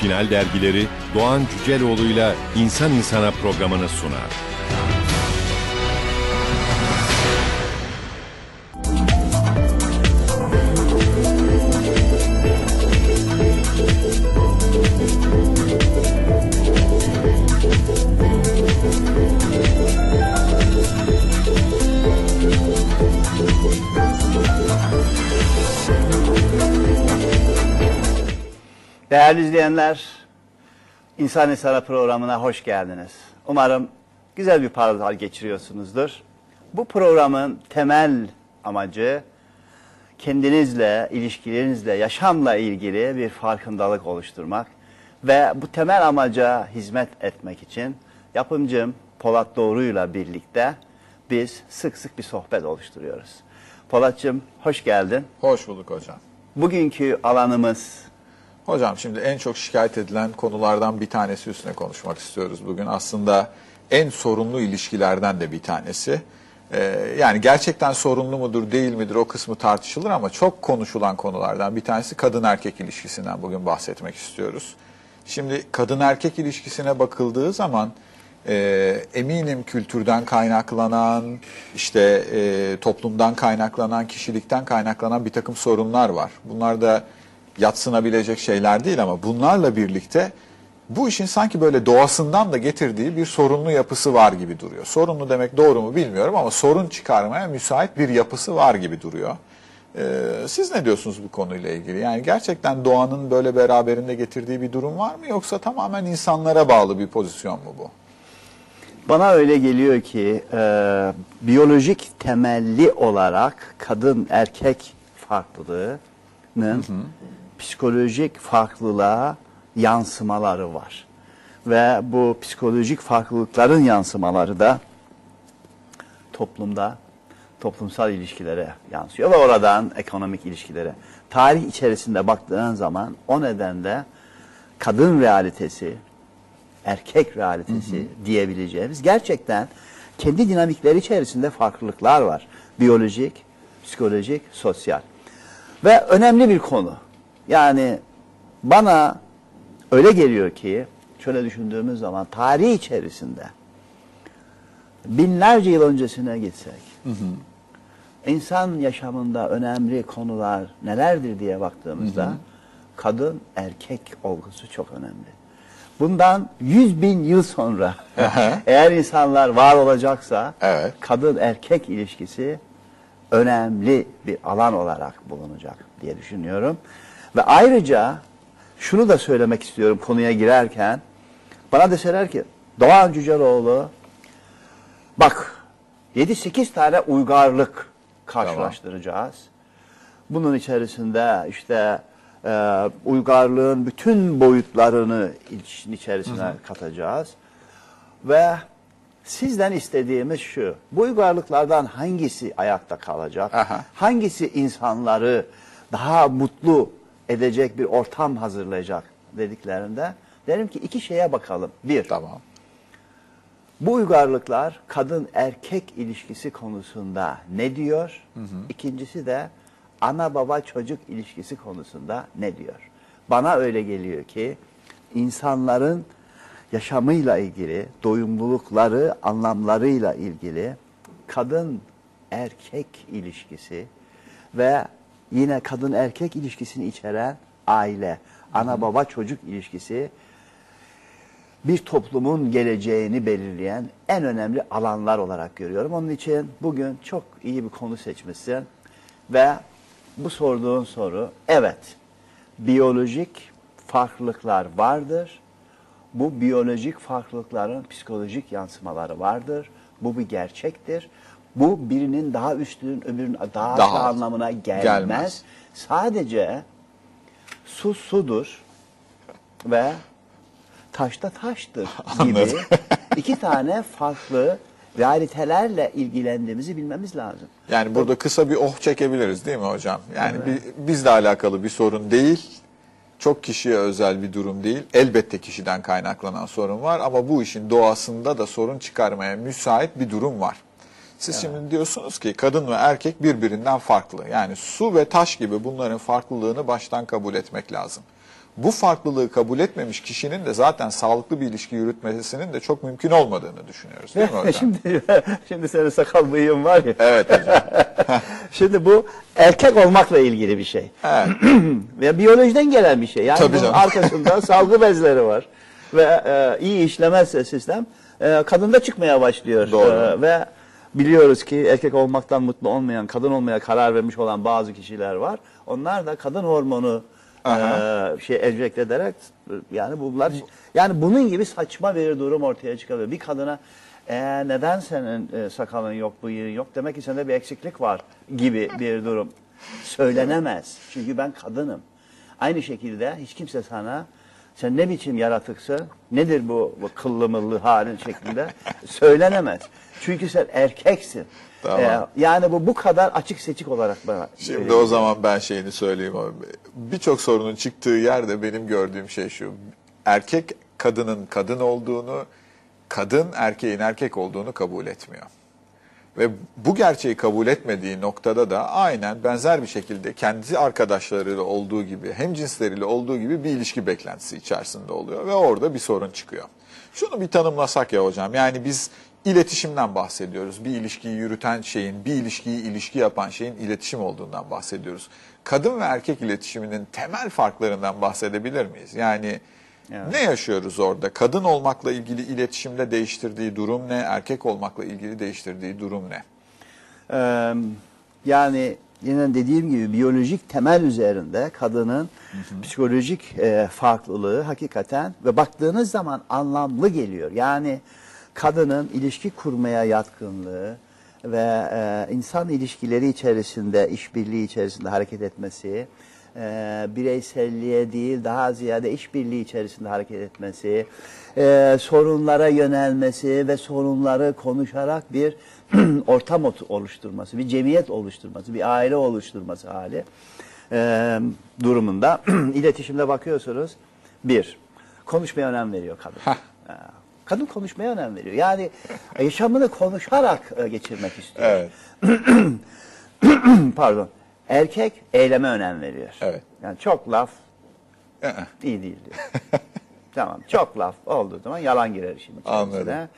Final dergileri Doğan Cüceloğlu'yla İnsan İnsana programını sunar. Değerli izleyenler, İnsan İnsana programına hoş geldiniz. Umarım güzel bir paralar geçiriyorsunuzdur. Bu programın temel amacı kendinizle, ilişkilerinizle, yaşamla ilgili bir farkındalık oluşturmak ve bu temel amaca hizmet etmek için yapımcım Polat Doğru'yla birlikte biz sık sık bir sohbet oluşturuyoruz. Polat'cığım hoş geldin. Hoş bulduk hocam. Bugünkü alanımız Hocam şimdi en çok şikayet edilen konulardan bir tanesi üstüne konuşmak istiyoruz bugün. Aslında en sorunlu ilişkilerden de bir tanesi. Ee, yani gerçekten sorunlu mudur değil midir o kısmı tartışılır ama çok konuşulan konulardan bir tanesi kadın erkek ilişkisinden bugün bahsetmek istiyoruz. Şimdi kadın erkek ilişkisine bakıldığı zaman e, eminim kültürden kaynaklanan, işte e, toplumdan kaynaklanan, kişilikten kaynaklanan bir takım sorunlar var. Bunlar da yatsınabilecek şeyler değil ama bunlarla birlikte bu işin sanki böyle doğasından da getirdiği bir sorunlu yapısı var gibi duruyor. Sorunlu demek doğru mu bilmiyorum ama sorun çıkarmaya müsait bir yapısı var gibi duruyor. Ee, siz ne diyorsunuz bu konuyla ilgili? Yani gerçekten doğanın böyle beraberinde getirdiği bir durum var mı yoksa tamamen insanlara bağlı bir pozisyon mu bu? Bana öyle geliyor ki e, biyolojik temelli olarak kadın erkek farklılığının psikolojik farklılığa yansımaları var. Ve bu psikolojik farklılıkların yansımaları da toplumda toplumsal ilişkilere yansıyor ve oradan ekonomik ilişkilere. Tarih içerisinde baktığın zaman o nedenle kadın realitesi, erkek realitesi diyebileceğimiz gerçekten kendi dinamikleri içerisinde farklılıklar var. Biyolojik, psikolojik, sosyal. Ve önemli bir konu. Yani bana öyle geliyor ki şöyle düşündüğümüz zaman tarih içerisinde binlerce yıl öncesine gitsek insan yaşamında önemli konular nelerdir diye baktığımızda kadın erkek olgusu çok önemli. Bundan 100 bin yıl sonra eğer insanlar var olacaksa Evet. kadın erkek ilişkisi önemli bir alan olarak bulunacak diye düşünüyorum. Ve ayrıca şunu da söylemek istiyorum konuya girerken. Bana deseler ki Doğan Cüceloğlu bak 7-8 tane uygarlık karşılaştıracağız. Bunun içerisinde işte e, uygarlığın bütün boyutlarını işin içerisine katacağız. Ve sizden istediğimiz şu. Bu uygarlıklardan hangisi ayakta kalacak? Aha. Hangisi insanları daha mutlu edecek bir ortam hazırlayacak dediklerinde derim ki iki şeye bakalım. Bir, Tamam. bu uygarlıklar kadın erkek ilişkisi konusunda ne diyor? İkincisi de ana baba çocuk ilişkisi konusunda ne diyor? Bana öyle geliyor ki insanların yaşamıyla ilgili, doyumlulukları, anlamlarıyla ilgili kadın erkek ilişkisi ve yine kadın erkek ilişkisini içeren aile, ana baba çocuk ilişkisi bir toplumun geleceğini belirleyen en önemli alanlar olarak görüyorum. Onun için bugün çok iyi bir konu seçmişsin ve bu sorduğun soru evet biyolojik farklılıklar vardır. Bu biyolojik farklılıkların psikolojik yansımaları vardır. Bu bir gerçektir. Bu birinin daha üstün, öbürünün daha, Daha aşağı anlamına gelmez. Gelmez. Sadece su sudur ve taşta taştır gibi Anladım. iki tane farklı realitelerle ilgilendiğimizi bilmemiz lazım. Yani burada kısa bir oh çekebiliriz değil mi hocam? Yani bi- bizle alakalı bir sorun değil. Çok kişiye özel bir durum değil. Elbette kişiden kaynaklanan sorun var ama bu işin doğasında da sorun çıkarmaya müsait bir durum var. Siz şimdi diyorsunuz ki kadın ve erkek birbirinden farklı. Yani su ve taş gibi bunların farklılığını baştan kabul etmek lazım. bu farklılığı kabul etmemiş kişinin de zaten sağlıklı bir ilişki yürütmesinin de çok mümkün olmadığını düşünüyoruz değil mi hocam? şimdi şimdi senin sakal bıyığın var ya. Evet hocam. Şimdi bu erkek olmakla ilgili bir şey. Evet. Ve biyolojiden gelen bir şey. Yani Tabii bunun canım. arkasında salgı bezleri var. Ve e, iyi işlemezse sistem e, kadında çıkmaya başlıyor. Doğru. E, ve biliyoruz ki erkek olmaktan mutlu olmayan, kadın olmaya karar vermiş olan bazı kişiler var. Onlar da kadın hormonu e, şey enjekte ederek yani bunlar yani bunun gibi saçma bir durum ortaya çıkabilir. Bir kadına e, neden senin e, sakalın yok, bıyığın yok demek ki sende bir eksiklik var gibi bir durum söylenemez. Çünkü ben kadınım. Aynı şekilde hiç kimse sana sen ne biçim yaratıksın, nedir bu, bu kıllı mıllı halin şeklinde söylenemez. Çünkü sen erkeksin. Tamam. Ee, yani bu bu kadar açık seçik olarak bana. Şimdi söyleyeyim. o zaman ben şeyini söyleyeyim abi. Birçok sorunun çıktığı yerde benim gördüğüm şey şu. Erkek kadının kadın olduğunu, kadın erkeğin erkek olduğunu kabul etmiyor. Ve bu gerçeği kabul etmediği noktada da aynen benzer bir şekilde kendi arkadaşlarıyla olduğu gibi, hem cinsleriyle olduğu gibi bir ilişki beklentisi içerisinde oluyor ve orada bir sorun çıkıyor. Şunu bir tanımlasak ya hocam. Yani biz iletişimden bahsediyoruz. Bir ilişkiyi yürüten şeyin, bir ilişkiyi ilişki yapan şeyin iletişim olduğundan bahsediyoruz. Kadın ve erkek iletişiminin temel farklarından bahsedebilir miyiz? Yani Evet. ne yaşıyoruz orada? Kadın olmakla ilgili iletişimde değiştirdiği durum ne? Erkek olmakla ilgili değiştirdiği durum ne? Ee, yani yine dediğim gibi biyolojik temel üzerinde kadının psikolojik e, farklılığı hakikaten ve baktığınız zaman anlamlı geliyor. Yani kadının ilişki kurmaya yatkınlığı ve e, insan ilişkileri içerisinde, işbirliği içerisinde hareket etmesi, e, bireyselliğe değil daha ziyade işbirliği içerisinde hareket etmesi, e, sorunlara yönelmesi ve sorunları konuşarak bir ortam oluşturması, bir cemiyet oluşturması, bir aile oluşturması hali e, durumunda iletişimde bakıyorsunuz. Bir, konuşmaya önem veriyor kadın. E, Kadın konuşmaya önem veriyor. Yani yaşamını konuşarak e, geçirmek istiyor. Evet. Pardon. Erkek eyleme önem veriyor. Evet. Yani çok laf Ee, iyi değil diyor. tamam. Çok laf olduğu zaman yalan girer işin içerisine. Anladım.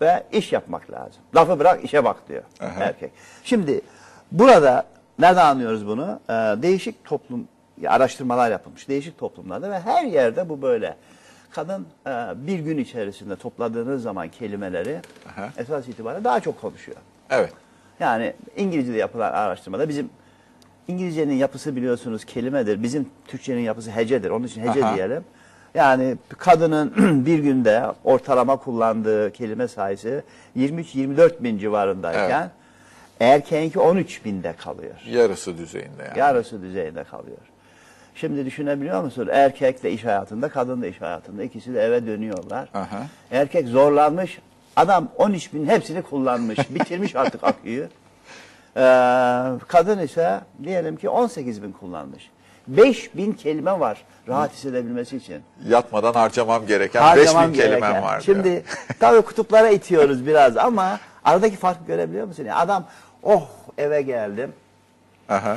Ve iş yapmak lazım. Lafı bırak işe bak diyor Aha. erkek. Şimdi burada nereden anlıyoruz bunu? Ee, değişik toplum araştırmalar yapılmış. Değişik toplumlarda ve her yerde bu böyle. Kadın e, bir gün içerisinde topladığınız zaman kelimeleri Aha. esas itibariyle daha çok konuşuyor. Evet. Yani İngilizce'de yapılan araştırmada bizim İngilizcenin yapısı biliyorsunuz kelimedir. Bizim Türkçenin yapısı hecedir. Onun için hece Aha. diyelim. Yani kadının bir günde ortalama kullandığı kelime sayısı 23-24 bin civarındayken erkeğinki 13 binde kalıyor. Yarısı düzeyinde yani. Yarısı düzeyinde kalıyor. Şimdi düşünebiliyor musun? Erkek de iş hayatında, kadın da iş hayatında. İkisi de eve dönüyorlar. Aha. Erkek zorlanmış. Adam 13 bin hepsini kullanmış. Bitirmiş artık aküyü. Ee, kadın ise diyelim ki 18 bin kullanmış. 5 bin kelime var rahat hissedebilmesi için. Yatmadan harcamam gereken Harcamam 5000 kelimem gereken. var. diyor. Şimdi tabii kutuplara itiyoruz biraz ama aradaki farkı görebiliyor musun? Yani adam oh eve geldim Aha.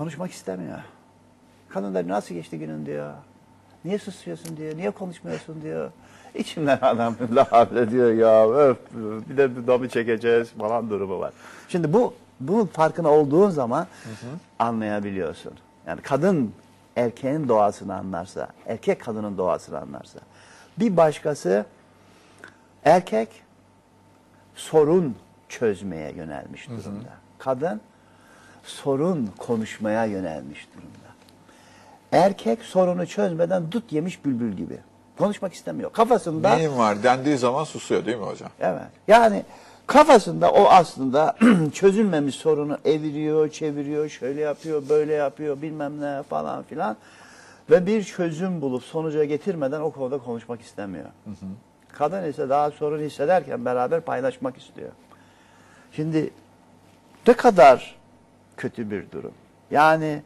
Konuşmak istemiyor. Kadın da nasıl geçti günün diyor. Niye susuyorsun diyor. Niye konuşmuyorsun diyor. İçimden adam la diyor ya öf, bir de dudamı çekeceğiz falan durumu var. Şimdi bu bunun farkına olduğun zaman anlayabiliyorsun. Yani kadın erkeğin doğasını anlarsa, erkek kadının doğasını anlarsa. Bir başkası erkek sorun çözmeye yönelmiş durumda. Kadın sorun konuşmaya yönelmiş durumda. Erkek sorunu çözmeden dut yemiş bülbül gibi. Konuşmak istemiyor. Kafasında Neyin var dendiği zaman susuyor değil mi hocam? evet. Yani kafasında o aslında çözülmemiş sorunu eviriyor, çeviriyor, şöyle yapıyor, böyle yapıyor, bilmem ne falan filan. Ve bir çözüm bulup sonuca getirmeden o konuda konuşmak istemiyor. Kadın ise daha sorun hissederken beraber paylaşmak istiyor. Şimdi ne kadar kötü bir durum. Yani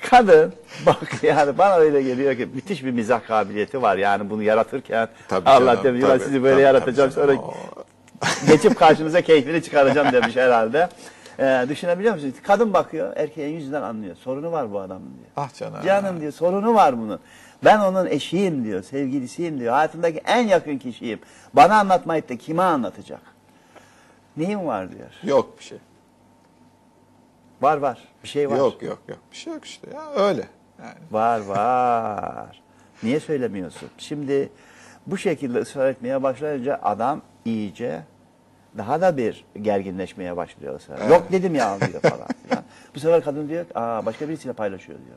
kadın bak yani bana öyle geliyor ki müthiş bir mizah kabiliyeti var yani bunu yaratırken Tabii Allah canım, demiş "Ulan tabii, sizi böyle tabii, yaratacağım tabii sonra. O- geçip karşınıza keyfini çıkaracağım demiş herhalde. Ee, düşünebiliyor musunuz? Kadın bakıyor, erkeğin yüzünden anlıyor. Sorunu var bu adamın diyor. Ah canım. Canım diyor, sorunu var bunun. Ben onun eşiyim diyor, sevgilisiyim diyor. Hayatımdaki en yakın kişiyim. Bana anlatmayıp da kime anlatacak? Neyim var diyor. Yok bir şey. Var var, bir şey var. Yok yok yok. Bir şey yok işte. Ya öyle. Yani. Var var. Niye söylemiyorsun? Şimdi bu şekilde ısrar etmeye başlayınca adam iyice daha da bir gerginleşmeye başlıyor ısrar. Evet. Yok dedim ya diyor falan. filan. bu sefer kadın diyor ki, aa başka birisiyle paylaşıyor diyor.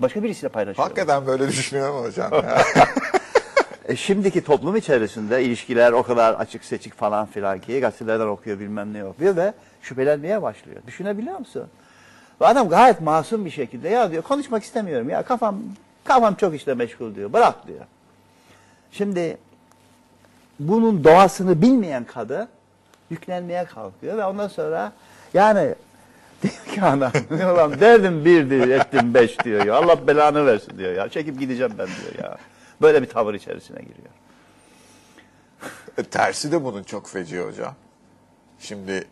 Başka birisiyle paylaşıyor. Hakikaten böyle düşünüyor mu hocam? ya? E, şimdiki toplum içerisinde ilişkiler o kadar açık seçik falan filan ki gazetelerden okuyor bilmem ne okuyor ve şüphelenmeye başlıyor. Düşünebiliyor musun? Ve adam gayet masum bir şekilde ya diyor konuşmak istemiyorum ya kafam kafam çok işte meşgul diyor bırak diyor. Şimdi bunun doğasını bilmeyen kadın yüklenmeye kalkıyor ve ondan sonra yani diyor ki ana ulan derdim bir diyor ettim beş diyor ya Allah belanı versin diyor ya çekip gideceğim ben diyor ya. Böyle bir tavır içerisine giriyor. E, Tersi de bunun çok feci hocam. Şimdi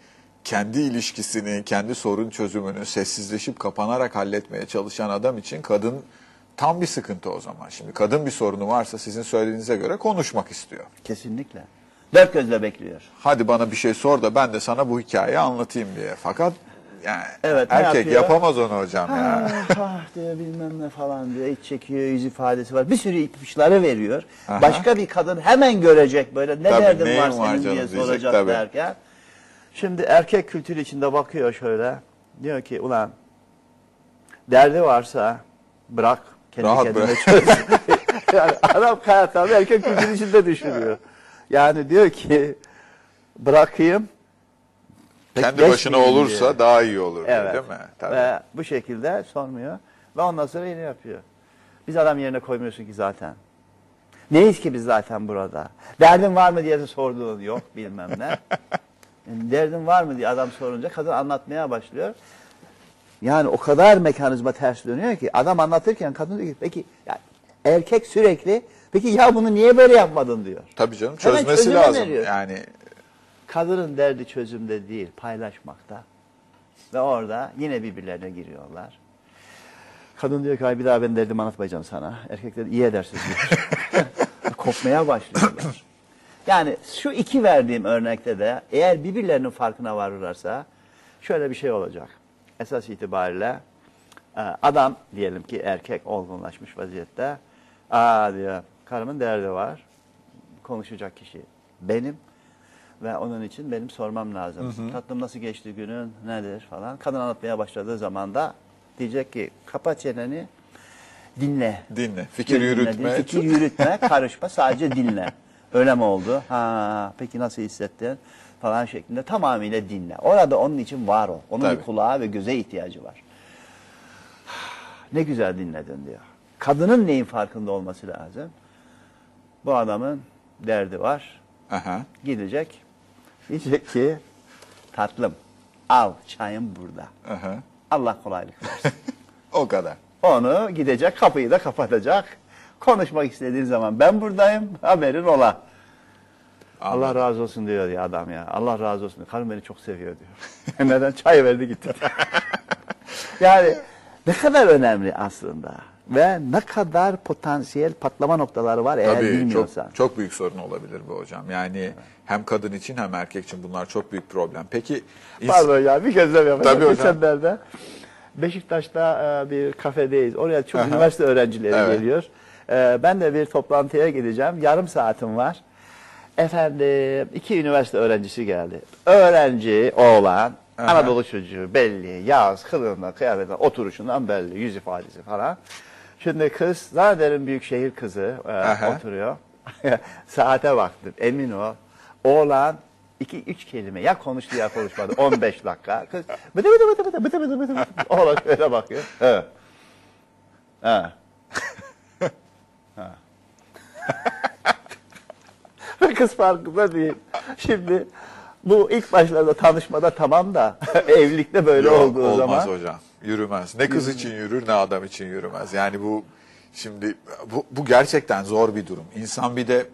kendi ilişkisini, kendi sorun çözümünü sessizleşip kapanarak halletmeye çalışan adam için kadın tam bir sıkıntı o zaman. Şimdi kadın bir sorunu varsa sizin söylediğinize göre konuşmak istiyor. Kesinlikle. Dört gözle bekliyor. Hadi bana bir şey sor da ben de sana bu hikayeyi anlatayım diye. Fakat yani Evet, erkek yapıyor? yapamaz onu hocam ya. Ah, ah diyor bilmem ne falan diyor. İç çekiyor, yüz ifadesi var. Bir sürü ipuçları veriyor. Aha. Başka bir kadın hemen görecek böyle ne Tabii, derdin var var senin canım diye diyecek, soracak tabii. derken. Şimdi erkek kültürü içinde bakıyor şöyle. Diyor ki ulan derdi varsa bırak kendi Rahat kendine bırak. çöz. yani adam hayatını erkek kültürü içinde düşünüyor. Yani diyor ki bırakayım. Kendi başına olursa diyor. daha iyi olur Evet. değil mi? Tabii. Ve bu şekilde sormuyor. Ve ondan sonra yine yapıyor. Biz adam yerine koymuyorsun ki zaten. Neyiz ki biz zaten burada? Derdin var mı diye sorduğun yok bilmem ne. Yani derdin var mı diye adam sorunca kadın anlatmaya başlıyor. Yani o kadar mekanizma ters dönüyor ki adam anlatırken kadın diyor ki peki ya erkek sürekli peki ya bunu niye böyle yapmadın diyor. Tabii canım çözmesi lazım. veriyor. Yani Kadının derdi çözümde değil, paylaşmakta. Ve orada yine birbirlerine giriyorlar. Kadın diyor ki "Ay bir daha ben derdimi anlatmayacağım sana. Erkekler iyi edersin diyor. Kopmaya başlıyorlar. Yani şu iki verdiğim örnekte de eğer birbirlerinin farkına varırlarsa şöyle bir şey olacak. Esas itibariyle e, adam diyelim ki erkek olgunlaşmış vaziyette. Aa diyor karımın derdi var. Konuşacak kişi benim. Ve onun için benim sormam lazım. Tatlım nasıl geçti günün, nedir falan. Kadın anlatmaya başladığı zaman da diyecek ki kapa çeneni, dinle. dinle. Fikir Dinle, yürütme. Fikir yürütme, karışma, sadece dinle. Öyle mi oldu? Ha, peki nasıl hissettin? Falan şeklinde tamamıyla dinle. Orada onun için var ol. Onun Tabii. bir kulağa ve göze ihtiyacı var. Ne güzel dinledin diyor. Kadının neyin farkında olması lazım? Bu adamın derdi var. Aha. Gidecek. Diyecek ki tatlım al çayım burada. Aha. Allah kolaylık versin. O kadar. Onu gidecek kapıyı da kapatacak. Konuşmak istediğin zaman ben buradayım haberin ola. Allah razı olsun diyor ya adam ya. Allah razı olsun. Karım beni çok seviyor diyor. Neden? Çay verdi gitti. yani ne kadar önemli aslında. Ve ne kadar potansiyel patlama noktaları var eğer Tabii bilmiyorsan. çok, çok büyük sorun olabilir bu hocam. Yani hem kadın için hem erkek için bunlar çok büyük problem. Peki Pardon ya bir gözlem yapacağım. Tabii hocam. Beşiktaş'ta e, bir kafedeyiz. Oraya çok Aha. üniversite öğrencileri Evet. geliyor. E, Ben de bir toplantıya gideceğim. Yarım saatim var. Efendim iki üniversite öğrencisi geldi. Öğrenci oğlan, Aha. Anadolu çocuğu belli. Yağız, kılığından, kıyafetinden, oturuşundan belli. Yüz ifadesi falan. Şimdi kız zannederim büyük şehir kızı e, oturuyor. Saate baktım emin ol. Oğlan iki üç kelime ya konuştu ya konuşmadı. 15 dakika. Kız bıdı bıdı bıdı bıdı bıdı bıdı bıdı. bıdı. Oğlan şöyle bakıyor. He. He. Ha. Ve kız farkında değil. Şimdi bu ilk başlarda tanışmada tamam da evlilikte böyle Yok, olduğu olmaz zaman hocam. Yürümez. Ne kız için yürür ne adam için yürümez. Yani bu şimdi bu, bu gerçekten zor bir durum. İnsan bir de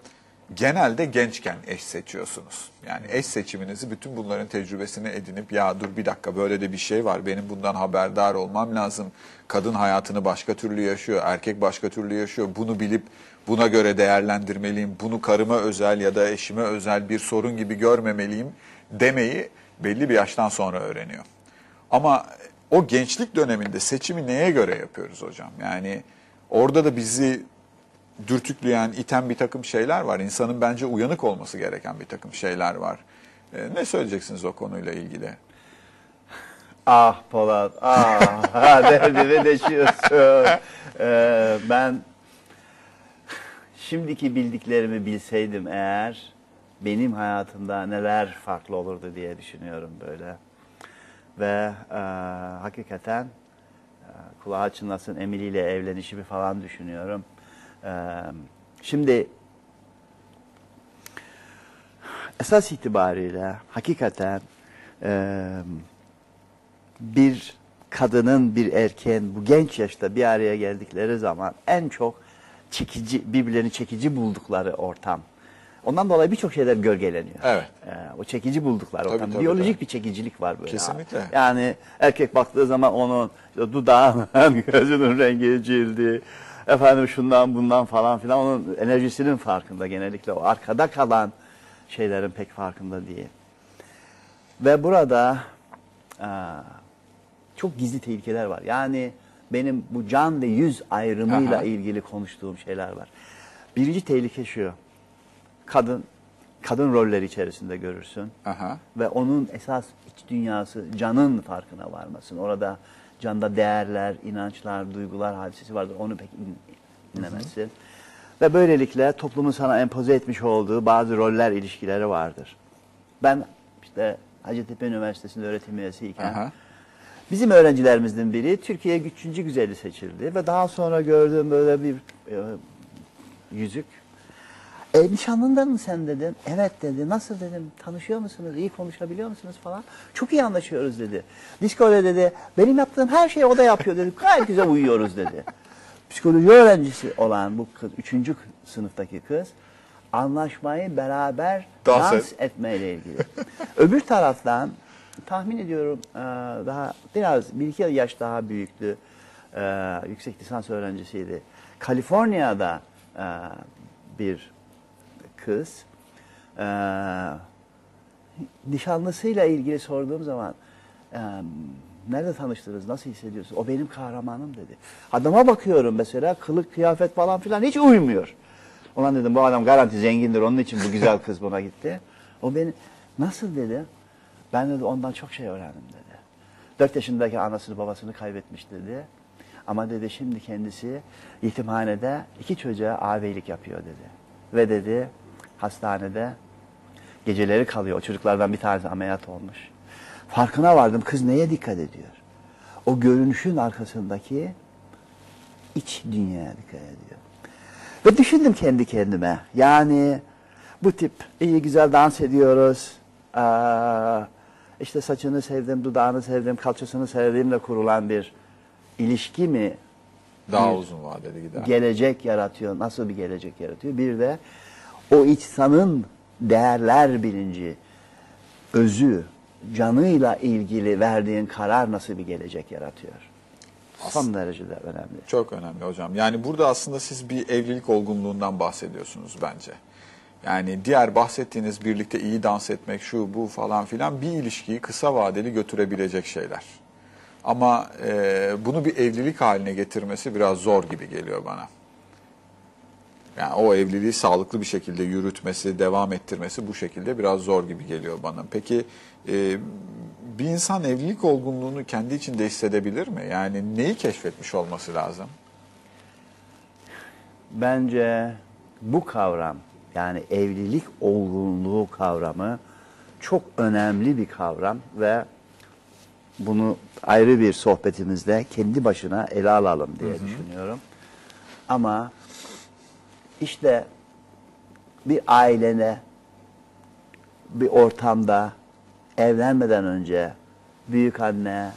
genelde gençken eş seçiyorsunuz. Yani eş seçiminizi bütün bunların tecrübesini edinip ya dur bir dakika böyle de bir şey var benim bundan haberdar olmam lazım. Kadın hayatını başka türlü yaşıyor, erkek başka türlü yaşıyor. Bunu bilip buna göre değerlendirmeliyim. Bunu karıma özel ya da eşime özel bir sorun gibi görmemeliyim demeyi belli bir yaştan sonra öğreniyor. Ama o gençlik döneminde seçimi neye göre yapıyoruz hocam? Yani orada da bizi dürtükleyen, iten bir takım şeyler var. İnsanın bence uyanık olması gereken bir takım şeyler var. Ee, ne söyleyeceksiniz o konuyla ilgili? Ah Polat, ah derdimi deşiyorsun. Ee, ben şimdiki bildiklerimi bilseydim eğer benim hayatımda neler farklı olurdu diye düşünüyorum böyle. Ve e, hakikaten e, kulağı çınlasın Emily ile evlenişimi falan düşünüyorum. Şimdi esas itibariyle hakikaten e, bir kadının bir erkeğin bu genç yaşta bir araya geldikleri zaman en çok çekici birbirlerini çekici buldukları ortam. Ondan dolayı birçok şeyler gölgeleniyor. Evet. Ee, o çekici buldukları Tabii, ortam. tabii, Biyolojik tabii. bir çekicilik var böyle. Kesinlikle. Yani erkek baktığı zaman onun işte dudağının, gözünün rengi, cildi, efendim şundan bundan falan filan onun enerjisinin farkında genellikle o arkada kalan şeylerin pek farkında değil. Ve burada aa, çok gizli tehlikeler var. Yani benim bu can ve yüz ayrımıyla Aha. ilgili konuştuğum şeyler var. Birinci tehlike şu. Kadın kadın rolleri içerisinde görürsün Aha. ve onun esas iç dünyası canın farkına varmasın. Orada canda değerler, inançlar, duygular hadisesi vardır. Onu pek in, dinlemezsin. Ve böylelikle toplumun sana empoze etmiş olduğu bazı roller ilişkileri vardır. Ben işte Hacettepe Üniversitesi'nde öğretim üyesiyken Aha. Bizim öğrencilerimizden biri Türkiye Üçüncü Güzeli seçildi ve daha sonra gördüğüm böyle bir e, yüzük. E, nişanlından mı sen dedim. Evet dedi. Nasıl dedim. Tanışıyor musunuz? İyi konuşabiliyor musunuz falan. Çok iyi anlaşıyoruz dedi. Disko'da dedi. Benim yaptığım her şeyi o da yapıyor dedi. Gayet güzel uyuyoruz dedi. Psikoloji öğrencisi olan bu kız, üçüncü sınıftaki kız anlaşmayı beraber Dans dans, et. etmeyle ilgili. Öbür taraftan tahmin ediyorum e, daha biraz bir iki yaş daha büyüktü. E, yüksek lisans öğrencisiydi. Kaliforniya'da e, bir kız e, nişanlısıyla ilgili sorduğum zaman e, nerede tanıştınız, nasıl hissediyorsun? O benim kahramanım dedi. Adama bakıyorum mesela kılık, kıyafet falan filan hiç uymuyor. Ulan dedim bu adam garanti zengindir onun için bu güzel kız buna gitti. O beni nasıl dedi? Ben dedi ondan çok şey öğrendim dedi. Dört yaşındaki anasını babasını kaybetmiş dedi. Ama dedi şimdi kendisi yetimhanede iki çocuğa ağabeylik yapıyor dedi. Ve dedi hastanede geceleri kalıyor. O çocuklardan bir tanesi ameliyat olmuş. Farkına vardım kız neye dikkat ediyor? O görünüşün arkasındaki iç dünyaya dikkat ediyor. Ve düşündüm kendi kendime. Yani bu tip iyi güzel dans ediyoruz. Aa, işte saçını sevdim, dudağını sevdim, kalçasını sevdiğimle kurulan bir ilişki mi Daha Bir uzun vadeli gider. gelecek yaratıyor? Nasıl bir gelecek yaratıyor? Bir de o insanın değerler bilinci, özü, canıyla ilgili verdiğin karar nasıl bir gelecek yaratıyor? Son derecede önemli. Çok önemli hocam. Yani burada aslında siz bir evlilik olgunluğundan bahsediyorsunuz bence. Yani diğer bahsettiğiniz birlikte iyi dans etmek, şu bu falan filan bir ilişkiyi kısa vadeli götürebilecek şeyler. Ama e, bunu bir evlilik haline getirmesi biraz zor gibi geliyor bana. Yani o evliliği sağlıklı bir şekilde yürütmesi, devam ettirmesi bu şekilde biraz zor gibi geliyor bana. Peki e, bir insan evlilik olgunluğunu kendi içinde hissedebilir mi? Yani neyi keşfetmiş olması lazım? Bence bu kavram yani evlilik olgunluğu kavramı çok önemli bir kavram ve bunu ayrı bir sohbetimizde kendi başına ele alalım diye düşünüyorum. Ama işte bir ailene bir ortamda evlenmeden önce büyük anne,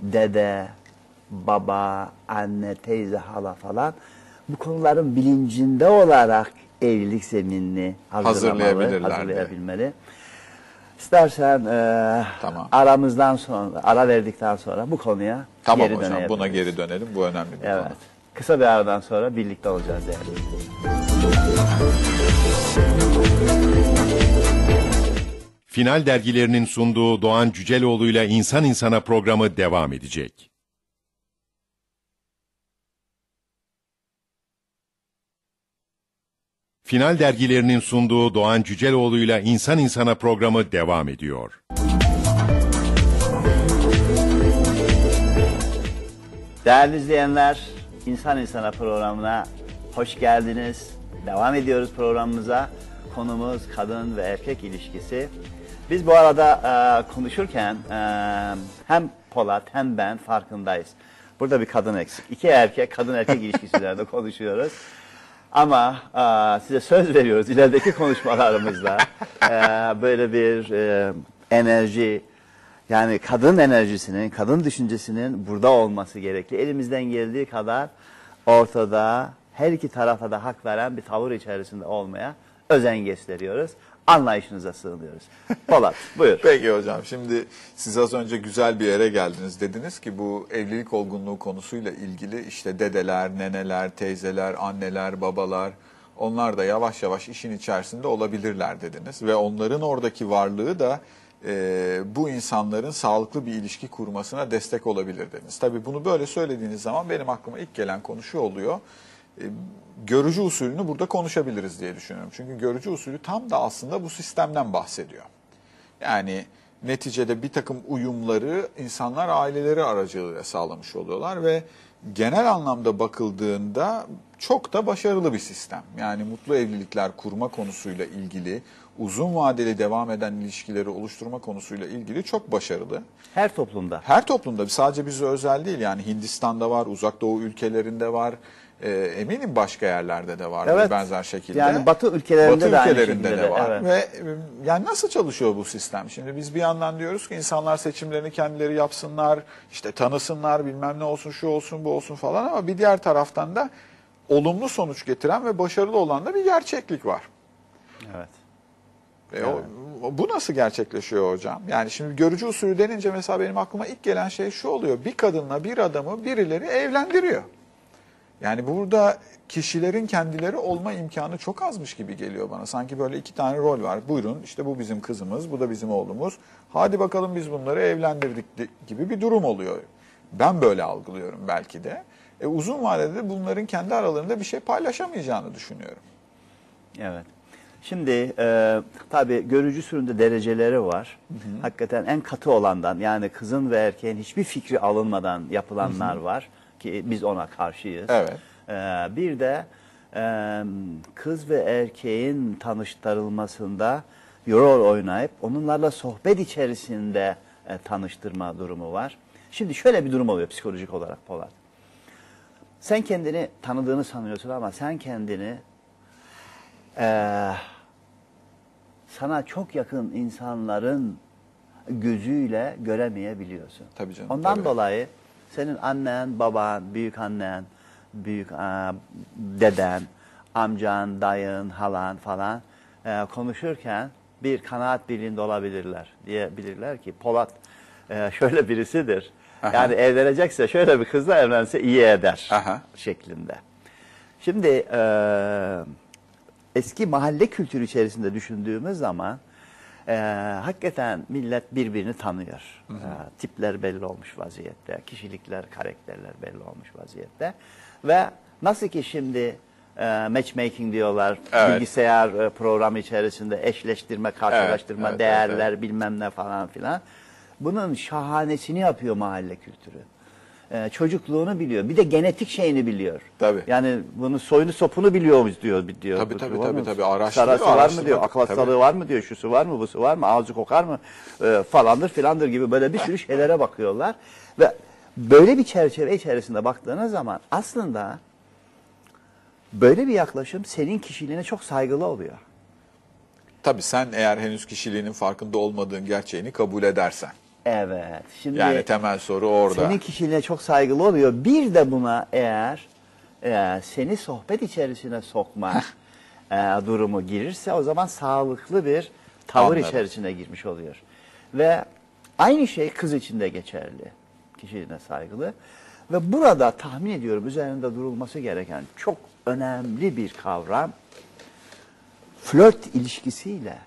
dede, baba, anne, teyze, hala falan bu konuların bilincinde olarak evlilik zeminini Hazırlayabilirler hazırlayabilmeli. İstersen e, Tamam. aramızdan sonra, ara verdikten sonra bu konuya Tamam geri hocam buna geri dönelim. Bu önemli bir Evet. konu. Kısa bir aradan sonra birlikte olacağız değerli. Final dergilerinin sunduğu Doğan Cüceloğlu'yla İnsan İnsana programı devam edecek. Final dergilerinin sunduğu Doğan Cüceloğlu'yla İnsan İnsana programı devam ediyor. Değerli izleyenler, İnsan İnsana programına hoş geldiniz. Devam ediyoruz programımıza. Konumuz kadın ve erkek ilişkisi. Biz bu arada e, konuşurken e, hem Polat hem ben farkındayız. Burada bir kadın eksik. İki erkek, kadın erkek ilişkisi üzerinde konuşuyoruz. Ama e, size söz veriyoruz ilerideki konuşmalarımızda e, böyle bir e, enerji, yani kadın enerjisinin, kadın düşüncesinin burada olması gerekli. Elimizden geldiği kadar ortada her iki tarafa da hak veren bir tavır içerisinde olmaya özen gösteriyoruz. Anlayışınıza sığınıyoruz. Polat buyur. Peki hocam şimdi siz az önce güzel bir yere geldiniz. Dediniz ki bu evlilik olgunluğu konusuyla ilgili işte dedeler, neneler, teyzeler, anneler, babalar onlar da yavaş yavaş işin içerisinde olabilirler dediniz. Ve onların oradaki varlığı da e, bu insanların sağlıklı bir ilişki kurmasına destek olabilir dediniz. Tabii bunu böyle söylediğiniz zaman benim aklıma ilk gelen konu şu oluyor. E, görücü usulünü burada konuşabiliriz diye düşünüyorum. Çünkü görücü usulü tam da aslında bu sistemden bahsediyor. Yani neticede bir takım uyumları insanlar aileleri aracılığıyla sağlamış oluyorlar ve genel anlamda bakıldığında çok da başarılı bir sistem. Yani mutlu evlilikler kurma konusuyla ilgili, uzun vadeli devam eden ilişkileri oluşturma konusuyla ilgili çok başarılı. Her toplumda. Her toplumda sadece bize özel değil yani Hindistan'da var, uzak doğu ülkelerinde var, e, eminim başka yerlerde de var Evet. benzer şekilde. Yani Batı ülkelerinde Batı de ülkelerinde de de, var evet. ve e, yani nasıl çalışıyor bu sistem? Şimdi biz bir yandan diyoruz ki insanlar seçimlerini kendileri yapsınlar, işte tanısınlar, bilmem ne olsun, şu olsun, bu olsun falan ama bir diğer taraftan da olumlu sonuç getiren ve başarılı olan da bir gerçeklik var. Evet. E, o- o- bu nasıl gerçekleşiyor hocam? Yani şimdi görücü usulü denince mesela benim aklıma ilk gelen şey şu oluyor. Bir kadınla bir adamı birileri evlendiriyor. Yani burada kişilerin kendileri olma imkanı çok azmış gibi geliyor bana. Sanki böyle iki tane rol var. Buyurun işte bu bizim kızımız, bu da bizim oğlumuz. Hadi bakalım biz bunları evlendirdik di- gibi bir durum oluyor. Ben böyle algılıyorum belki de. E, uzun vadede bunların kendi aralarında bir şey paylaşamayacağını düşünüyorum. Evet. Şimdi e, tabii görücü süründe dereceleri var. Hakikaten en katı olandan yani kızın ve erkeğin hiçbir fikri alınmadan yapılanlar var ki biz ona karşıyız. Evet. E, bir de e, kız ve erkeğin tanıştırılmasında rol oynayıp onlarla sohbet içerisinde e, tanıştırma durumu var. Şimdi şöyle bir durum oluyor psikolojik olarak Polat. Sen kendini tanıdığını sanıyorsun ama sen kendini eee, sana çok yakın insanların gözüyle göremeyebiliyorsun. Tabii canım, Ondan tabii. dolayı senin annen, baban, büyük annen, büyük eee, deden, amcan, dayın, halan falan eee, konuşurken bir kanaat birliğinde olabilirler. Diyebilirler ki Polat eee, şöyle birisidir. Aha. Yani evlenecekse şöyle bir kızla evlense iyi eder Aha. şeklinde. Şimdi eee, eski mahalle kültürü içerisinde düşündüğümüz zaman eee, hakikaten millet birbirini tanıyor. Eee, tipler belli olmuş vaziyette, kişilikler, karakterler belli olmuş vaziyette. Ve nasıl ki şimdi eee, matchmaking diyorlar, Evet. bilgisayar e, programı içerisinde eşleştirme, karşılaştırma, evet, değerler evet, bilmem ne falan filan. Bunun şahanesini yapıyor mahalle kültürü. Ee, çocukluğunu biliyor. Bir de genetik şeyini biliyor. Tabii. Yani bunun soyunu sopunu biliyor muyuz diyor. diyor. Tabii, tabii, tabii, mı? tabii. Araştırıyor, Sarası var mı diyor. Akıl Tabii. hastalığı var mı diyor. Şusu var mı busu var mı? Ağzı kokar mı? Ee, falandır filandır gibi böyle bir sürü şeylere bakıyorlar. Ve böyle bir çerçeve içerisinde baktığınız zaman aslında böyle bir yaklaşım senin kişiliğine çok saygılı oluyor. Tabii sen eğer henüz kişiliğinin farkında olmadığın gerçeğini kabul edersen. Evet. Şimdi Yani temel soru orada. Senin kişiliğine çok saygılı oluyor. Bir de buna eğer, eğer seni sohbet içerisine sokma, e, durumu girirse o zaman sağlıklı bir tavır Anladım. içerisine girmiş oluyor. Ve aynı şey kız için de geçerli. Kişiliğine saygılı. Ve burada tahmin ediyorum üzerinde durulması gereken çok önemli bir kavram flört ilişkisiyle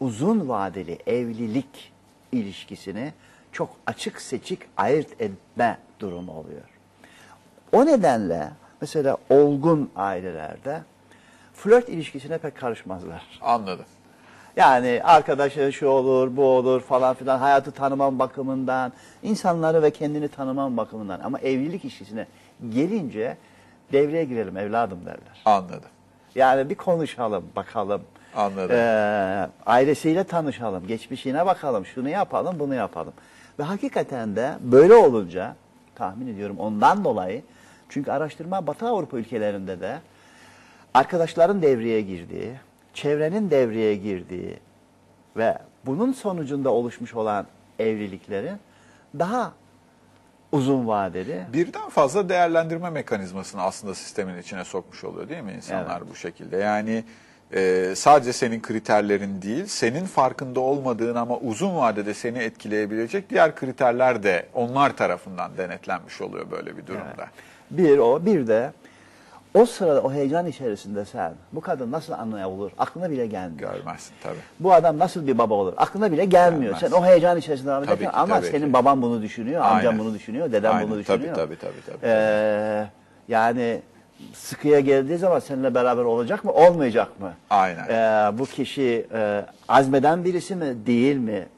uzun vadeli evlilik ilişkisini çok açık seçik ayırt etme durumu oluyor. O nedenle mesela olgun ailelerde flört ilişkisine pek karışmazlar. Anladım. Yani arkadaşı şu olur, bu olur falan filan hayatı tanımam bakımından, insanları ve kendini tanımam bakımından ama evlilik ilişkisine gelince devreye girelim evladım derler. Anladım. Yani bir konuşalım, bakalım. Anladım. Ee, ailesiyle tanışalım, geçmişine bakalım, şunu yapalım, bunu yapalım. Ve hakikaten de böyle olunca, tahmin ediyorum ondan dolayı, çünkü araştırma Batı Avrupa ülkelerinde de arkadaşların devreye girdiği, çevrenin devreye girdiği ve bunun sonucunda oluşmuş olan evliliklerin daha uzun vadeli Birden fazla değerlendirme mekanizmasını aslında sistemin içine sokmuş oluyor değil mi insanlar bu şekilde? Yani e, sadece senin kriterlerin değil, senin farkında olmadığın ama uzun vadede seni etkileyebilecek diğer kriterler de onlar tarafından denetlenmiş oluyor böyle bir durumda. Bir o, bir de o sırada o heyecan içerisinde sen bu kadın nasıl anneye olur aklına bile gelmiyor. Görmezsin tabii. Bu adam nasıl bir baba olur aklına bile gelmiyor. Gelmez. Sen o heyecan içerisinde devam Tabii ederken ama tabii senin ki. baban bunu düşünüyor, amcan Aynen. bunu düşünüyor, deden Aynen, bunu tabii, düşünüyor. tabii, tabii, tabii. Ee, yani sıkıya geldiği zaman seninle beraber olacak mı, olmayacak mı? Aynen. Ee, bu kişi e, azmeden birisi mi, değil mi?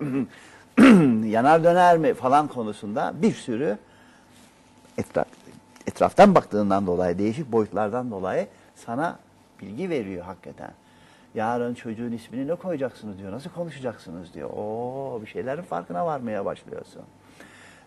Yanar döner mi falan konusunda bir sürü etraf, etraftan baktığından dolayı, değişik boyutlardan dolayı sana bilgi veriyor hakikaten. Yarın çocuğun ismini ne koyacaksınız diyor, nasıl konuşacaksınız diyor. Oo bir şeylerin farkına varmaya başlıyorsun.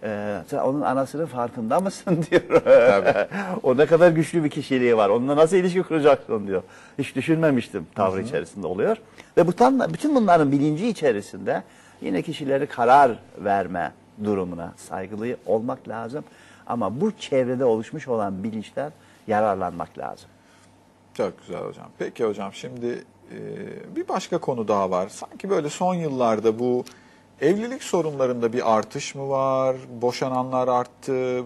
Ee, sen onun anasının farkında mısın diyor. Tabii. o ne kadar güçlü bir kişiliği var. Onunla nasıl ilişki kuracaksın diyor. Hiç düşünmemiştim tavrı içerisinde oluyor. Ve bu tam, bütün bunların bilinci içerisinde yine kişileri karar verme durumuna saygılı olmak lazım. Ama bu çevrede oluşmuş olan bilinçten yararlanmak lazım. Çok güzel hocam. Peki hocam şimdi e, bir başka konu daha var. Sanki böyle son yıllarda bu evlilik sorunlarında bir artış mı var? Boşananlar arttı.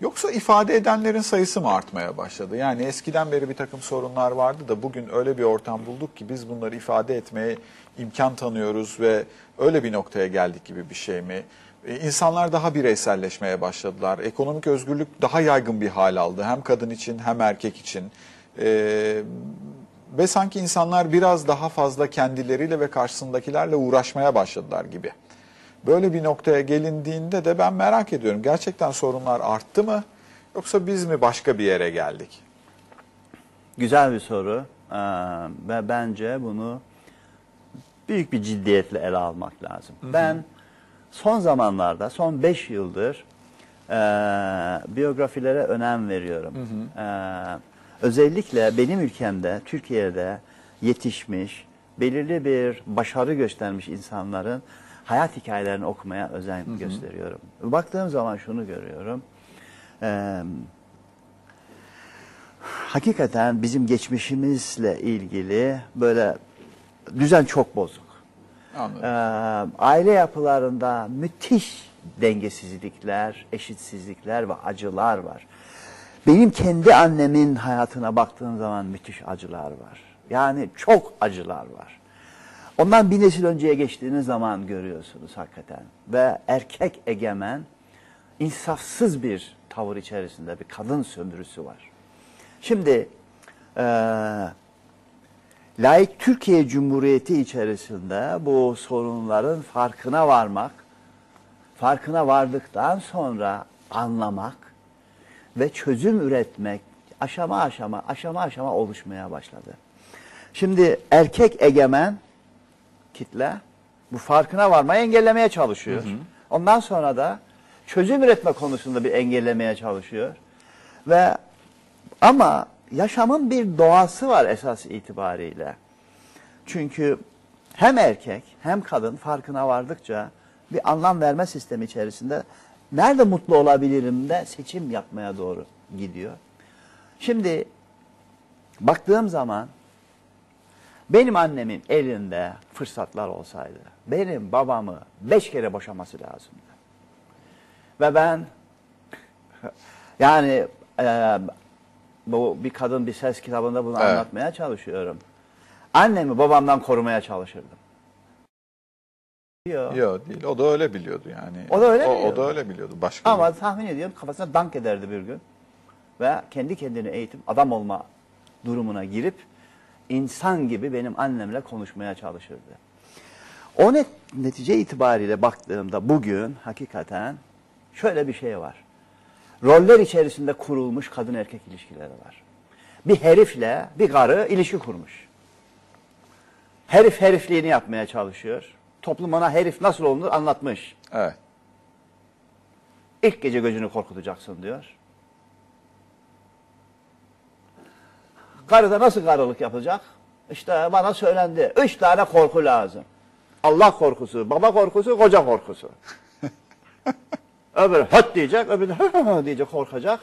Yoksa ifade edenlerin sayısı mı artmaya başladı? Yani eskiden beri bir takım sorunlar vardı da bugün öyle bir ortam bulduk ki biz bunları ifade etmeye imkan tanıyoruz ve öyle bir noktaya geldik gibi bir şey mi? E, İnsanlar daha bireyselleşmeye başladılar. Ekonomik özgürlük daha yaygın bir hal aldı. Hem kadın için hem erkek için. Ee, ve sanki insanlar biraz daha fazla kendileriyle ve karşısındakilerle uğraşmaya başladılar gibi. Böyle bir noktaya gelindiğinde de ben merak ediyorum. Gerçekten sorunlar arttı mı? Yoksa biz mi başka bir yere geldik? Güzel bir soru. Ee, ve bence bunu büyük bir ciddiyetle ele almak lazım. Ben son zamanlarda, son 5 yıldır e, biyografilere önem veriyorum. Ee, özellikle benim ülkemde, Türkiye'de yetişmiş, belirli bir başarı göstermiş insanların hayat hikayelerini okumaya özen gösteriyorum. Baktığım zaman şunu görüyorum. Eee hakikaten bizim geçmişimizle ilgili böyle düzen çok bozuk. Anladım. Ee, aile yapılarında müthiş dengesizlikler, eşitsizlikler ve acılar var. Benim kendi annemin hayatına baktığım zaman müthiş acılar var. Yani çok acılar var. Ondan bir nesil önceye geçtiğiniz zaman görüyorsunuz hakikaten. Ve erkek egemen, insafsız bir tavır içerisinde bir kadın sömürüsü var. Şimdi eee layık Türkiye Cumhuriyeti içerisinde bu sorunların farkına varmak, farkına vardıktan sonra anlamak ve çözüm üretmek aşama aşama aşama aşama oluşmaya başladı. Şimdi erkek egemen kitle bu farkına varmayı engellemeye çalışıyor. Ondan sonra da çözüm üretme konusunda bir engellemeye çalışıyor. Ve ama yaşamın bir doğası var esas itibariyle. Çünkü hem erkek hem kadın farkına vardıkça bir anlam verme sistemi içerisinde nerede mutlu olabilirim de seçim yapmaya doğru gidiyor. Şimdi baktığım zaman Benim annemin elinde fırsatlar olsaydı, benim babamı beş kere boşaması lazımdı. Ve ben, yani e, bu bir kadın bir ses kitabında bunu Evet. anlatmaya çalışıyorum. Annemi babamdan korumaya çalışırdım. Diyor. Yok değil. O da öyle biliyordu yani. O da öyle o, biliyordu. o da öyle biliyordu. Başka Ama bir- tahmin ediyorum kafasına dank ederdi bir gün. Ve kendi kendini eğitip adam olma durumuna girip insan gibi benim annemle konuşmaya çalışırdı. O net, netice itibariyle baktığımda bugün hakikaten şöyle bir şey var. Roller içerisinde kurulmuş kadın erkek ilişkileri var. Bir herifle bir karı ilişki kurmuş. Herif herifliğini yapmaya çalışıyor. Toplum ona herif nasıl olunur anlatmış. Evet. İlk gece gözünü korkutacaksın diyor. Karı da nasıl karılık yapacak? İşte bana söylendi. Üç tane korku lazım. Allah korkusu, baba korkusu, koca korkusu. öbürü höt diyecek, öbürü hı hı hı diyecek, korkacak.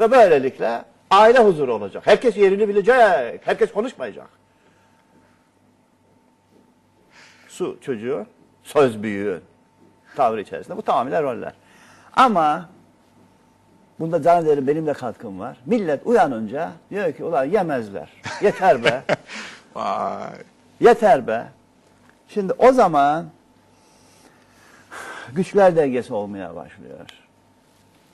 Ve böylelikle aile huzuru olacak. Herkes yerini bilecek, herkes konuşmayacak. Su çocuğu, söz büyüğü tavrı içerisinde. Bu tamamıyla roller. Ama bunda zannederim benim de katkım var. Millet uyanınca diyor ki ulan yemezler. Yeter be. Vay. Yeter be. Şimdi o zaman güçler dengesi olmaya başlıyor.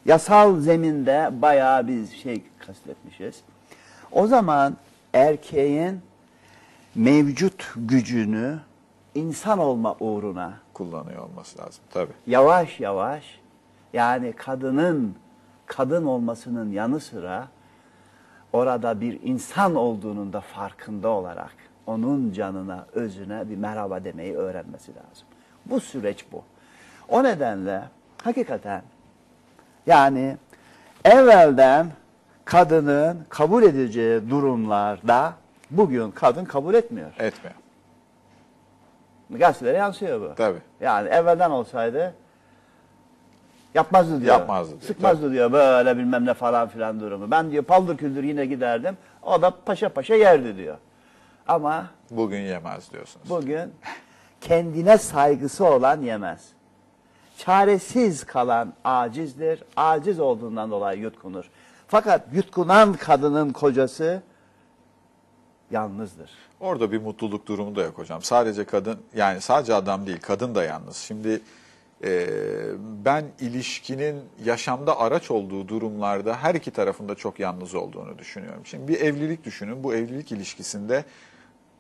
Yasal zeminde bayağı bir şey kastetmişiz. O zaman erkeğin mevcut gücünü insan olma uğruna Kullanıyor olması lazım. Tabii. yavaş yavaş yani kadının kadın olmasının yanı sıra orada bir insan olduğunun da farkında olarak onun canına, özüne bir merhaba demeyi öğrenmesi lazım. Bu süreç bu. O nedenle hakikaten yani evvelden kadının kabul edileceği durumlarda bugün kadın kabul etmiyor. Etmiyor. Gazetelere yansıyor bu. Tabii. Yani evvelden olsaydı yapmazdı diyor. Yapmazdı diyor, Sıkmazdı diyor böyle bilmem ne falan filan durumu. Ben diyor paldır küldür yine giderdim. O da paşa paşa yerdi diyor. Ama Bugün yemez diyorsunuz. bugün kendine saygısı olan yemez. Çaresiz kalan acizdir. Aciz olduğundan dolayı yutkunur. Fakat yutkunan kadının kocası yalnızdır. Orada bir mutluluk durumu da yok hocam. Sadece kadın yani sadece adam değil kadın da yalnız. Şimdi e, ben ilişkinin yaşamda araç olduğu durumlarda her iki tarafında çok yalnız olduğunu düşünüyorum. Şimdi bir evlilik düşünün. Bu evlilik ilişkisinde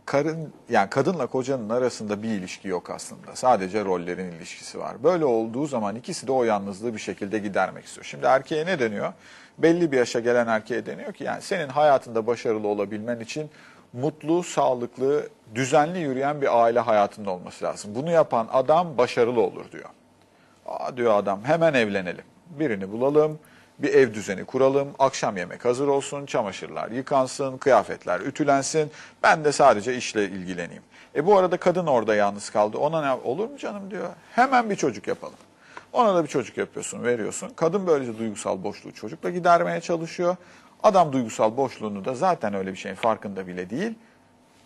karın yani kadınla kocanın arasında bir ilişki yok aslında. Sadece rollerin ilişkisi var. Böyle olduğu zaman ikisi de o yalnızlığı bir şekilde gidermek istiyor. Şimdi erkeğe ne deniyor? Belli bir yaşa gelen erkeğe deniyor ki yani senin hayatında başarılı olabilmen için mutlu, sağlıklı, düzenli yürüyen bir aile hayatında olması lazım. Bunu yapan adam başarılı olur diyor. Aa diyor adam hemen evlenelim. Birini bulalım, bir ev düzeni kuralım, akşam yemek hazır olsun, çamaşırlar yıkansın, kıyafetler ütülensin. Ben de sadece işle ilgileneyim. E bu arada kadın orada yalnız kaldı. Ona ne olur mu canım diyor. Hemen bir çocuk yapalım. Ona da bir çocuk yapıyorsun, veriyorsun. Kadın böylece duygusal boşluğu çocukla gidermeye çalışıyor. Adam duygusal boşluğunu da zaten öyle bir şeyin farkında bile değil.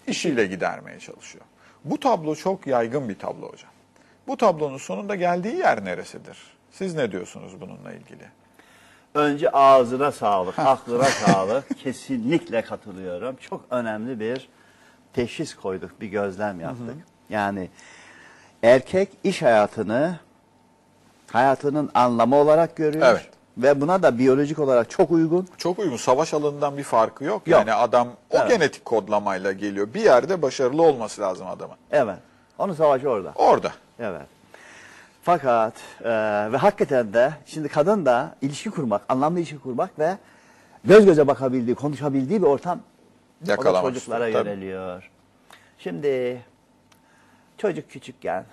işiyle gidermeye çalışıyor. Bu tablo çok yaygın bir tablo hocam. Bu tablonun sonunda geldiği yer neresidir? Siz ne diyorsunuz bununla ilgili? Önce ağzına sağlık, aklına sağlık. Kesinlikle katılıyorum. Çok önemli bir teşhis koyduk, bir gözlem yaptık. Yani erkek iş hayatını hayatının anlamı olarak görüyor. Evet. Ve buna da biyolojik olarak çok uygun. Çok uygun. Savaş alanından bir farkı yok. Yok. Yani adam o Evet. genetik kodlamayla geliyor. Bir yerde başarılı olması lazım adamın. Evet. Onun savaşı orada. Orada. Evet. Fakat e, ve hakikaten de şimdi kadın da ilişki kurmak, anlamlı ilişki kurmak ve göz göze bakabildiği, konuşabildiği bir ortam o da Yakalamak çocuklara istiyor, tabii. yöneliyor. Şimdi çocuk küçükken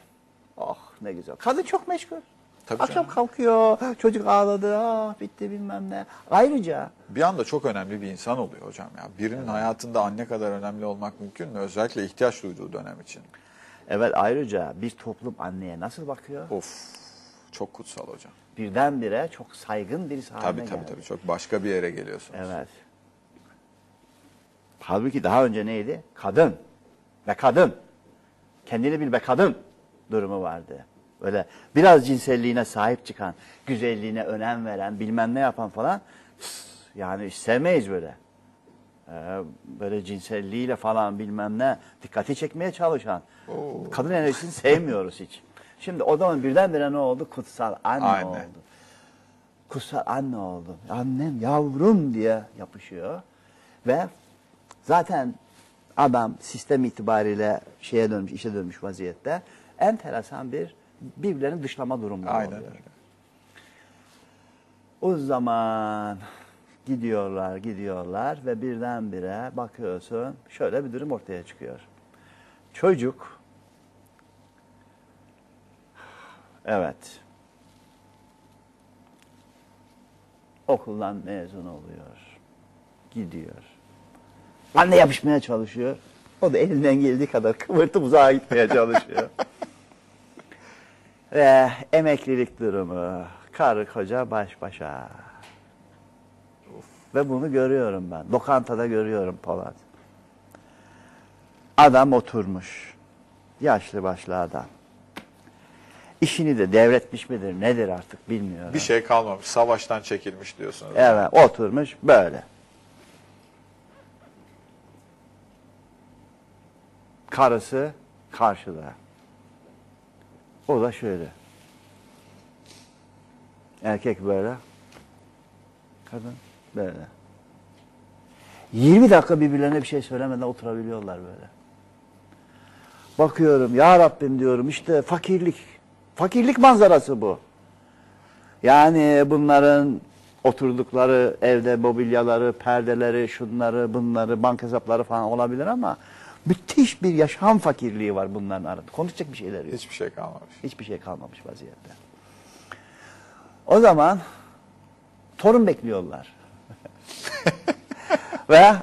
oh ne güzel. Kadın çok meşgul. Tabii Akşam canım. kalkıyor, çocuk ağladı, ah bitti bilmem ne. Ayrıca Bir anda çok önemli bir insan oluyor hocam ya. Birinin hayatında anne kadar önemli olmak mümkün mü? Özellikle ihtiyaç duyduğu dönem için. evet ayrıca bir toplum anneye nasıl bakıyor? Of. Çok kutsal hocam. Birdenbire çok saygın birisi haline Tabii tabii geldi. tabii. Çok başka bir yere geliyorsunuz. Evet. Halbuki daha önce neydi? Kadın. Ve kadın. Kendini bil be kadın durumu vardı. Böyle biraz cinselliğine sahip çıkan, güzelliğine önem veren, bilmem ne yapan falan. Yani sevmeyiz böyle. Ee, böyle cinselliğiyle falan bilmem ne dikkati çekmeye çalışan. Kadın enerjisini sevmiyoruz hiç. Şimdi o zaman birdenbire ne oldu? Kutsal anne Aynen. oldu. Kutsal anne oldu. Annem yavrum diye yapışıyor. Ve zaten adam sistem itibariyle şeye dönmüş, işe dönmüş vaziyette. Enteresan bir birbirlerini dışlama durumları Aynen oluyor. öyle. O zaman gidiyorlar, gidiyorlar ve birdenbire bakıyorsun şöyle bir durum ortaya çıkıyor. Çocuk evet okuldan mezun oluyor. Gidiyor. Anne yapışmaya çalışıyor. O da elinden geldiği kadar kıvırtıp uzağa gitmeye çalışıyor. Ve emeklilik durumu, karı koca baş başa. Ve bunu görüyorum ben. Lokantada görüyorum Polat. Adam oturmuş. Yaşlı başlı adam. İşini de devretmiş midir nedir artık bilmiyorum. Bir şey kalmamış. Savaştan çekilmiş diyorsunuz. Evet oturmuş böyle. Karısı karşıda. O da şöyle. Erkek böyle. Kadın böyle. 20 dakika birbirlerine bir şey söylemeden oturabiliyorlar böyle. Bakıyorum ya Rabbim diyorum işte fakirlik. Fakirlik manzarası bu. Yani bunların oturdukları evde mobilyaları, perdeleri, şunları, bunları, bank hesapları falan olabilir ama müthiş bir yaşam fakirliği var bunların arasında. Konuşacak bir şeyler yok. Hiçbir şey kalmamış. Hiçbir şey kalmamış vaziyette. O zaman torun bekliyorlar. Ve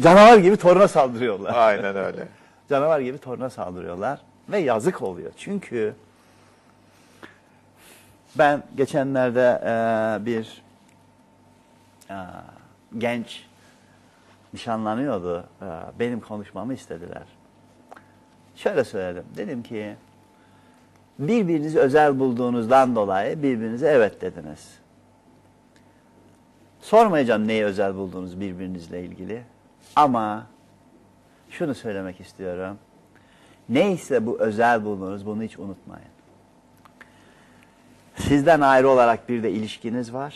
canavar gibi toruna saldırıyorlar. Aynen öyle. Canavar gibi toruna saldırıyorlar. Ve yazık oluyor. Çünkü ben geçenlerde e, bir e, genç nişanlanıyordu. E, benim konuşmamı istediler. Şöyle söyledim. Dedim ki birbirinizi özel bulduğunuzdan dolayı birbirinize evet dediniz. Sormayacağım neyi özel bulduğunuz birbirinizle ilgili. Ama şunu söylemek istiyorum. Neyse bu özel bulduğunuz bunu hiç unutmayın. Sizden ayrı olarak bir de ilişkiniz var.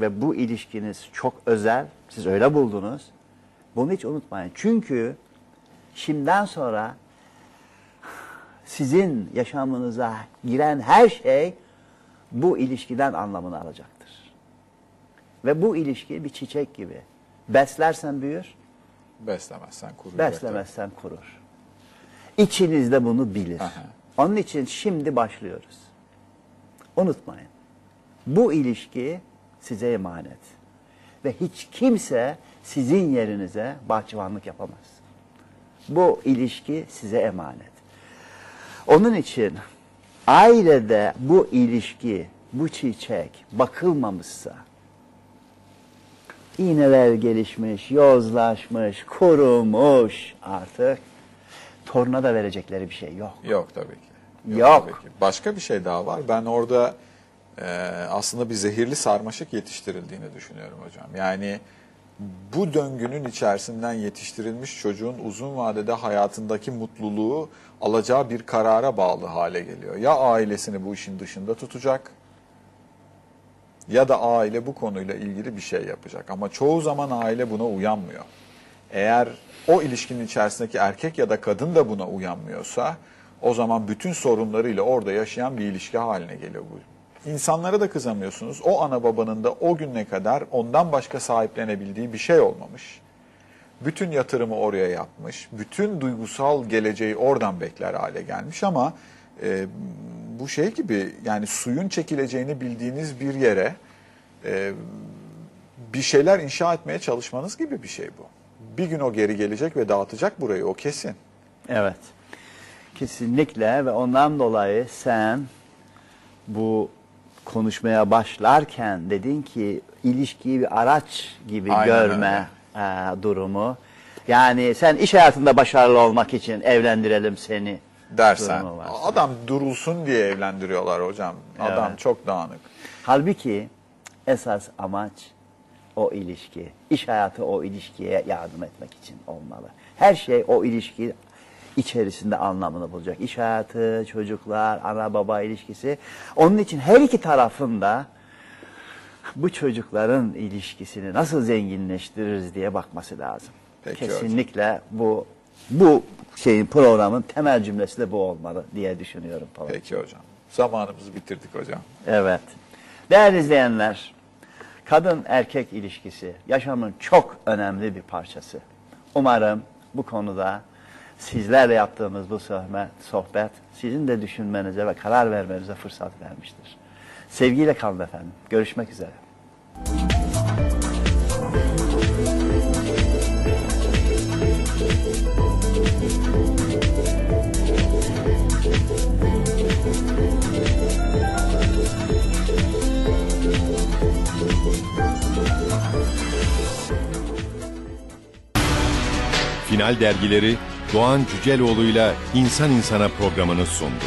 Ve bu ilişkiniz çok özel. Siz öyle buldunuz. Bunu hiç unutmayın. Çünkü şimdiden sonra sizin yaşamınıza giren her şey bu ilişkiden anlamını alacaktır. Ve bu ilişki bir çiçek gibi. Beslersen büyür, Beslemezsen kuruyacak. beslemezsen kurur. İçinizde bunu bilir. Aha. Onun için şimdi başlıyoruz. Unutmayın. Bu ilişki size emanet. Ve hiç kimse sizin yerinize bahçıvanlık yapamaz. Bu ilişki size emanet. Onun için ailede bu ilişki, bu çiçek bakılmamışsa, iğneler gelişmiş, yozlaşmış, kurumuş artık toruna da verecekleri bir şey yok. Yok tabii ki. Yok. tabii ki. Başka bir şey daha var. Ben orada e, aslında bir zehirli sarmaşık yetiştirildiğini düşünüyorum hocam. Yani bu döngünün içerisinden yetiştirilmiş çocuğun uzun vadede hayatındaki mutluluğu alacağı bir karara bağlı hale geliyor. Ya ailesini bu işin dışında tutacak ya da aile bu konuyla ilgili bir şey yapacak. Ama çoğu zaman aile buna uyanmıyor. Eğer o ilişkinin içerisindeki erkek ya da kadın da buna uyanmıyorsa o zaman bütün sorunlarıyla orada yaşayan bir ilişki haline geliyor bu. İnsanlara da kızamıyorsunuz. O ana babanın da o güne kadar ondan başka sahiplenebildiği bir şey olmamış. Bütün yatırımı oraya yapmış. Bütün duygusal geleceği oradan bekler hale gelmiş ama e, bu şey gibi yani suyun çekileceğini bildiğiniz bir yere e, bir şeyler inşa etmeye çalışmanız gibi bir şey bu. Bir gün o geri gelecek ve dağıtacak burayı o kesin. Evet. Kesinlikle ve ondan dolayı sen bu konuşmaya başlarken dedin ki ilişkiyi bir araç gibi Aynen görme e, durumu. Yani sen iş hayatında başarılı olmak için evlendirelim seni. Dersen. Adam durulsun diye evlendiriyorlar hocam. Adam Evet. çok dağınık. Halbuki esas amaç o ilişki. İş hayatı o ilişkiye yardım etmek için olmalı. Her şey o ilişki içerisinde anlamını bulacak. İş hayatı, çocuklar, ana baba ilişkisi. Onun için her iki tarafın da bu çocukların ilişkisini nasıl zenginleştiririz diye bakması lazım. Peki Kesinlikle bu bu şeyin programın temel cümlesi de bu olmalı diye düşünüyorum falan. Peki hocam. Zamanımızı bitirdik hocam. Evet. Değerli izleyenler, kadın erkek ilişkisi yaşamın çok önemli bir parçası. Umarım bu konuda sizlerle yaptığımız bu sohbet, sohbet sizin de düşünmenize ve karar vermenize fırsat vermiştir. Sevgiyle kalın efendim. Görüşmek üzere. Final dergileri Doğan Cüceloğlu'yla İnsan İnsana programını sundu.